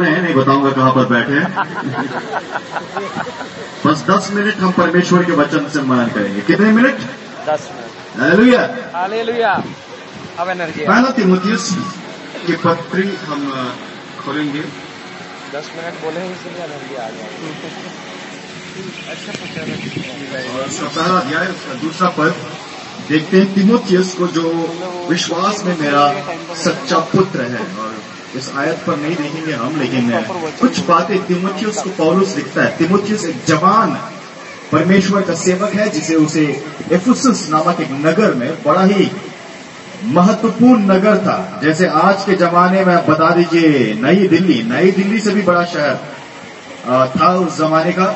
रहे हैं नहीं बताऊँगा कहाँ पर बैठे हैं। बस दस मिनट हम परमेश्वर के वचन से मनन करेंगे। कितने मिनट? दस मिनट। अब एनर्जी पहला तिमुथियुस की पत्री हम खोलेंगे। दस मिनट बोले इसलिए एनर्जी आ और पहला अध्याय उसका दूसरा पद। देखते हैं तिमोथियस को जो विश्वास में मेरा सच्चा पुत्र है। और इस आयत पर नहीं देखेंगे हम, लेकिन कुछ बातें तिमोथियस को पौलुस लिखता है। तिमोथियस एक जवान, परमेश्वर का सेवक है, जिसे उसे एफुसस नामक एक नगर में बड़ा ही महत्वपूर्ण नगर था। जैसे आज के जमाने में बता दीजिए, नई दिल्ली नई दिल्ली से भी बड़ा शहर था उस जमाने का।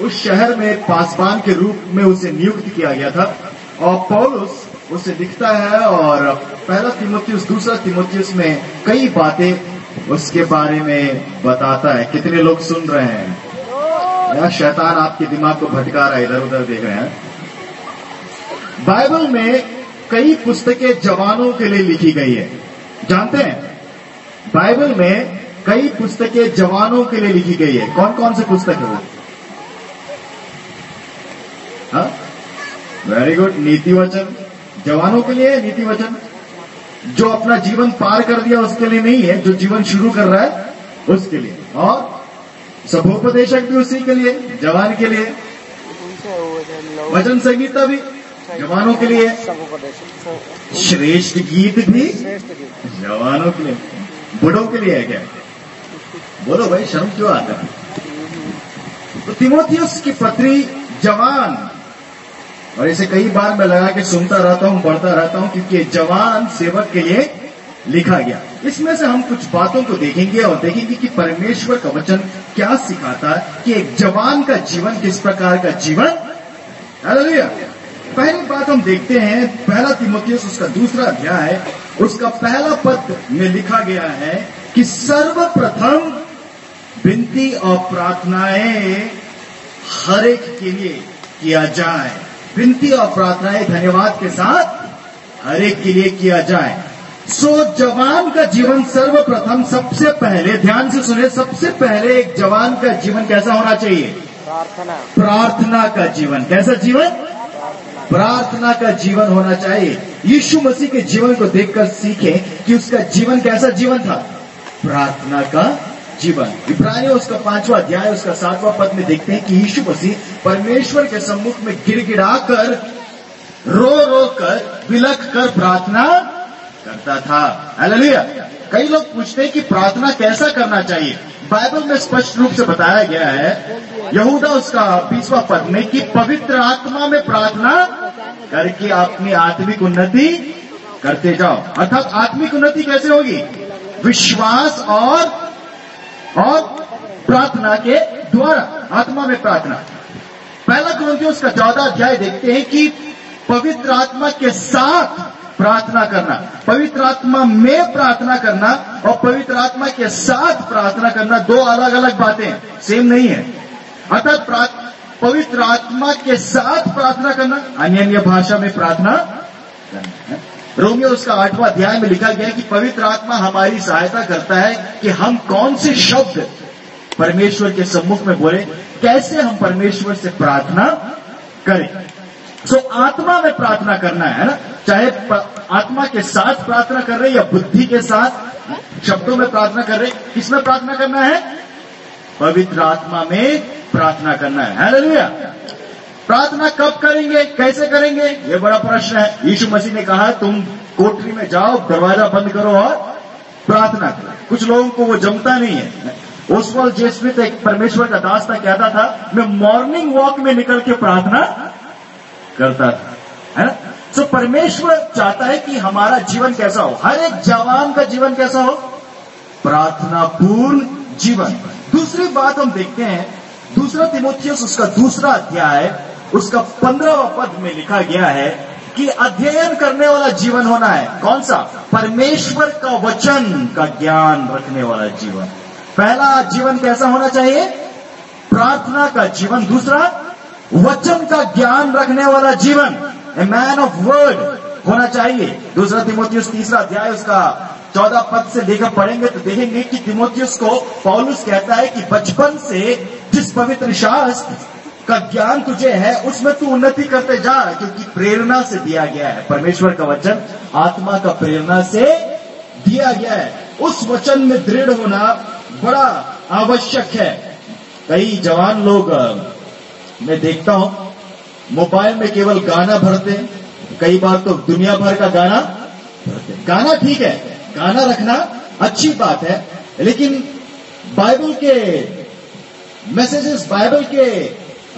उस शहर में पासवान के रूप में उसे नियुक्त किया गया था। और पौलुस उसे लिखता है और पहला तिमोथियस, दूसरा तिमोथियस में कई बातें उसके बारे में बताता है। कितने लोग सुन रहे हैं? या शैतान आपके दिमाग को भटका रहा है, इधर उधर देख रहे हैं। बाइबल में कई पुस्तकें जवानों के लिए लिखी गई है। जानते हैं? बाइबल में कई पुस्तकें जवानों के लिए लिखी गई है। कौन कौन सी पुस्तक है वो? वेरी गुड नीति वचन। जवानों के लिए नीति वचन। जो अपना जीवन पार कर दिया उसके लिए नहीं है, जो जीवन शुरू कर रहा है, उसके लिए। और सभोपदेशक भी उसी के लिए, जवान के लिए। वचन संगीता भी, जवानों के लिए। श्रेष्ठ गीत भी, जवानों के लिए। बूढ़ों के लिए है क्या? बोलो भाई, शर्म क्यों आता है? तो तिमोथियस की पत्री जवान। और इसे कई बार मैं लगा के सुनता रहता हूँ, पढ़ता रहता हूँ, क्योंकि जवान सेवक के लिए लिखा गया। इसमें से हम कुछ बातों को देखेंगे और देखेंगे कि परमेश्वर का वचन क्या सिखाता है कि एक जवान का जीवन किस प्रकार का जीवन। पहली बात हम देखते हैं, पहला तिमोथियस उसका दूसरा अध्याय है। उसका पहला पद में लिखा गया है कि सर्वप्रथम विनती और प्रार्थनाएँ हर एक के लिए किया जाए। विनती और प्रार्थनाएँ धन्यवाद के साथ हर एक के लिए किया जाए। सो जवान का जीवन सर्वप्रथम सबसे पहले ध्यान से सुने सबसे पहले एक जवान का जीवन कैसा होना चाहिए? प्रार्थना। प्रार्थना का जीवन। कैसा जीवन? प्रार्थना का जीवन होना चाहिए। यीशु मसीह के जीवन को देखकर सीखें कि उसका जीवन कैसा जीवन था। प्रार्थना का जीवन इब्रानियों उसका पांचवा अध्याय उसका सातवां पद में देखते हैं कि यीशु मसीह परमेश्वर के सम्मुख में गिड़गिड़ा कर रो रो कर विलख कर प्रार्थना करता था। हालेलुया। कई लोग पूछते हैं कि प्रार्थना कैसा करना चाहिए। बाइबल में स्पष्ट रूप से बताया गया है, यहूदा उसका बीसवा पद में कि पवित्र आत्मा में प्रार्थना करके अपनी आत्मिक उन्नति करते जाओ। अर्थात आत्मिक उन्नति कैसे होगी? विश्वास और और प्रार्थना के द्वारा, आत्मा में प्रार्थना। पहला क्रंथियों उसका चौदह अध्याय देखते हैं कि पवित्र आत्मा के साथ प्रार्थना करना, पवित्र आत्मा में प्रार्थना करना और पवित्र आत्मा के साथ प्रार्थना करना दो अलग अलग बातें सेम नहीं है। अर्थात पवित्र आत्मा के साथ प्रार्थना करना अन्य अन्य भाषा में प्रार्थना करना रोमियो, उसका आठवां अध्याय में लिखा गया है कि पवित्र आत्मा हमारी सहायता करता है कि हम कौन से शब्द परमेश्वर के सम्मुख में बोले, कैसे हम परमेश्वर से प्रार्थना करें। सो आत्मा में प्रार्थना करना है ना? चाहे आत्मा के साथ प्रार्थना कर रहे या बुद्धि के साथ शब्दों में प्रार्थना कर रहे, किसमें प्रार्थना करना है? पवित्र आत्मा में प्रार्थना करना है। हालेलुया प्रार्थना कब करेंगे? कैसे करेंगे? ये बड़ा प्रश्न है। यीशु मसीह ने कहा, तुम कोठरी में जाओ, दरवाज़ा बंद करो और प्रार्थना करो। कुछ लोगों को वो जमता नहीं है। ओसवाल जे स्मिथ एक परमेश्वर का दास था, कहता था, मैं मॉर्निंग वॉक में निकल के प्रार्थना करता था। है ना? सो परमेश्वर चाहता है कि हमारा जीवन कैसा हो। हर एक जवान का जीवन कैसा हो? प्रार्थना पूर्ण जीवन। दूसरी बात हम देखते हैं, दूसरा तिमोथियस, उसका दूसरा अध्याय उसका पंद्रहवा पद में लिखा गया है कि अध्ययन करने वाला जीवन होना है। कौन सा? परमेश्वर का वचन का ज्ञान रखने वाला जीवन। पहला, जीवन कैसा होना चाहिए? प्रार्थना का जीवन। दूसरा, वचन का ज्ञान रखने वाला जीवन। ए मैन ऑफ़ वर्ड होना चाहिए। दूसरा, तिमोथियस। तीसरा अध्याय उसका चौदह पद से लेकर पढ़ेंगे तो देखेंगे कि तिमोथियस को पौलुस कहता है कि बचपन से जिस पवित्र शास्त्र का ज्ञान तुझे है, उसमें तू उन्नति करते जा, क्योंकि प्रेरणा से दिया गया है। परमेश्वर का वचन आत्मा का प्रेरणा से दिया गया है। उस वचन में दृढ़ होना बड़ा आवश्यक है। कई जवान लोग मैं देखता हूँ, मोबाइल में केवल गाना भरते हैं। कई बार तो दुनिया भर का गाना भरते हैं। गाना ठीक है, गाना रखना अच्छी बात है, लेकिन बाइबल के मैसेजेस, बाइबल के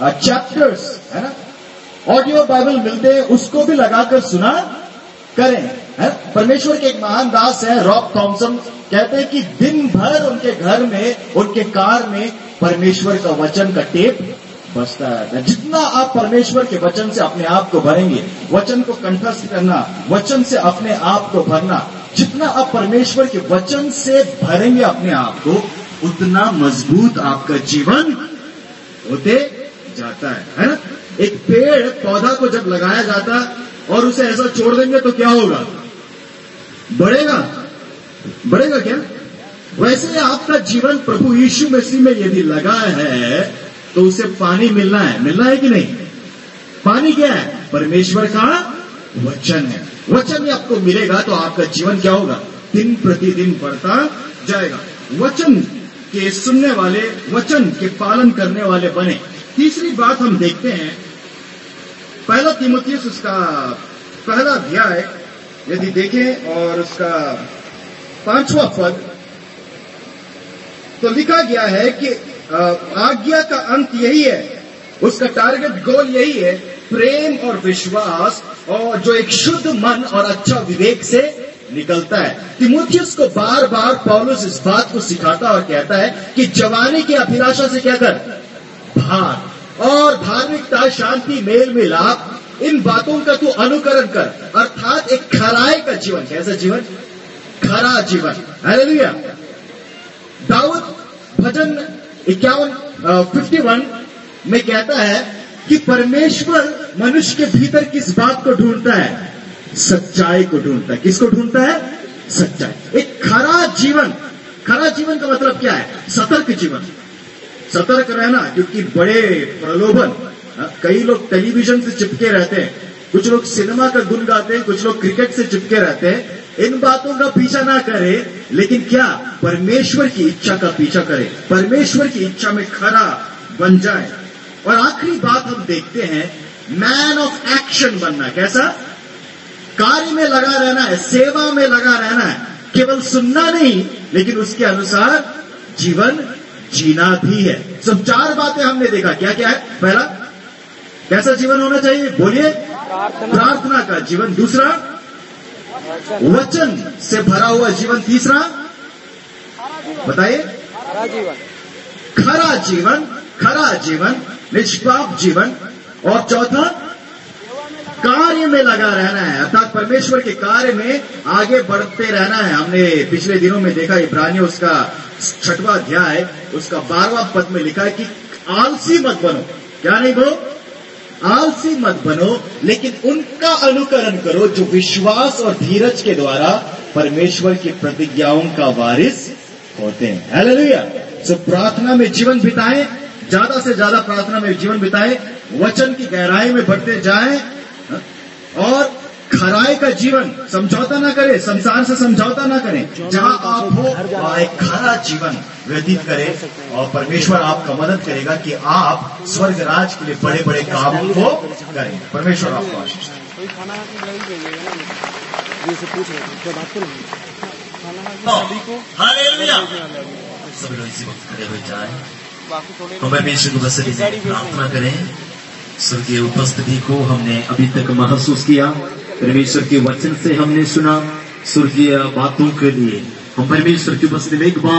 चैप्टर्स है ना? ऑडियो बाइबल मिलते हैं उसको भी लगाकर सुना करें, है? परमेश्वर के एक महान दास है रॉब थॉमसन कहते हैं कि दिन भर उनके घर में, उनके कार में परमेश्वर का वचन का टेप बसता है। जितना आप परमेश्वर के वचन से अपने आप को भरेंगे, वचन को कंठस्थ करना, वचन से अपने आप को भरना, जितना आप परमेश्वर के वचन से भरेंगे अपने आप को, उतना मज़बूत आपका जीवन होते जाता है है ना? एक पेड़ पौधा को जब लगाया जाता और उसे ऐसा छोड़ देंगे तो क्या होगा? बढ़ेगा। बढ़ेगा क्या? वैसे आपका जीवन प्रभु यीशु मसीह में यदि लगा है तो उसे पानी मिलना है। मिलना है कि नहीं? पानी क्या है? परमेश्वर का वचन है। वचन ही आपको मिलेगा तो आपका जीवन क्या होगा? दिन प्रतिदिन बढ़ता जाएगा। वचन के सुनने वाले, वचन के पालन करने वाले बने। तीसरी बात हम देखते हैं। पहला तिमुथियस, उसका पहला अध्याय, यदि देखें, और उसका पांचवा पद। तो लिखा गया है कि आज्ञा का अंत यही है। उसका टारगेट गोल यही है, प्रेम और विश्वास, और जो एक शुद्ध मन और अच्छा विवेक से निकलता है। तिमुथियस को बार बार पौलुस इस बात को सिखाता और कहता है कि जवानी की अभिलाषा से क्या कर? भाग और धार्मिकता, शांति, मेल मिलाप, इन बातों का तू अनुकरण कर। अर्थात एक खराए का जीवन, कैसा जीवन? खरा जीवन। हालेलुया दाऊद भजन इक्यावन फिफ्टी वन में कहता है कि परमेश्वर मनुष्य के भीतर किस बात को ढूंढता है? सच्चाई को ढूंढता है। किसको ढूंढता है? सच्चाई। एक खरा जीवन। खरा जीवन का मतलब क्या है? सतर्क जीवन। सतर्क रहना क्योंकि बड़े प्रलोभन हाँ, कई लोग टेलीविज़न से चिपके रहते हैं। कुछ लोग सिनेमा का गुण गाते हैं कुछ लोग क्रिकेट से चिपके रहते हैं। इन बातों का पीछा ना करे लेकिन क्या परमेश्वर की इच्छा का पीछा करे? परमेश्वर की इच्छा में खरा बन जाए। और आखिरी बात हम देखते हैं मैन ऑफ़ एक्शन बनना। कैसा? कार्य में लगा रहना है सेवा में लगा रहना है। केवल सुनना नहीं लेकिन उसके अनुसार जीवन जीना भी है। सब चार बातें हमने देखा। क्या क्या है? पहला कैसा जीवन होना चाहिए? बोलिए। प्रार्थना। का जीवन। दूसरा वचन से भरा हुआ जीवन। तीसरा बताइए। जीवन। खरा जीवन खरा जीवन निष्पाप जीवन। और चौथा कार्य में लगा रहना है। अर्थात परमेश्वर के कार्य में आगे बढ़ते रहना है। हमने पिछले दिनों में देखा इब्रानियों उसका छठवा अध्याय उसका बारवा पद में लिखा है कि आलसी मत बनो। क्या नहीं बनो? आलसी मत बनो लेकिन उनका अनुकरण करो जो विश्वास और धीरज के द्वारा परमेश्वर की प्रतिज्ञाओं का वारिस होते हैं। हालेलुया सो प्रार्थना में जीवन बिताएँ ज़्यादा से ज़्यादा प्रार्थना में जीवन बिताएँ वचन की गहराई में बढ़ते जाएँ हाँ, और खराई का जीवन समझौता ना करें संसार से समझौता ना करें जहाँ आप हो वहाँ एक खरा जीवन व्यतीत करें और परमेश्वर आपका मदद करेगा कि आप स्वर्ग राज के लिए बड़े बड़े कामों को करें। परमेश्वर आपको आशीष हाँ। की? सभी लोग इसी वक्त खड़े हो जाएँ। थोड़े तो परमेश्वर की वसती प्रार्थना करें। स्वर्गीय उपस्थिति को हमने अभी तक महसूस किया। परमेश्वर के वचन से हमने सुना, स्वर्गीय बातों के लिए। हम परमेश्वर के उपस्थिति में एक बार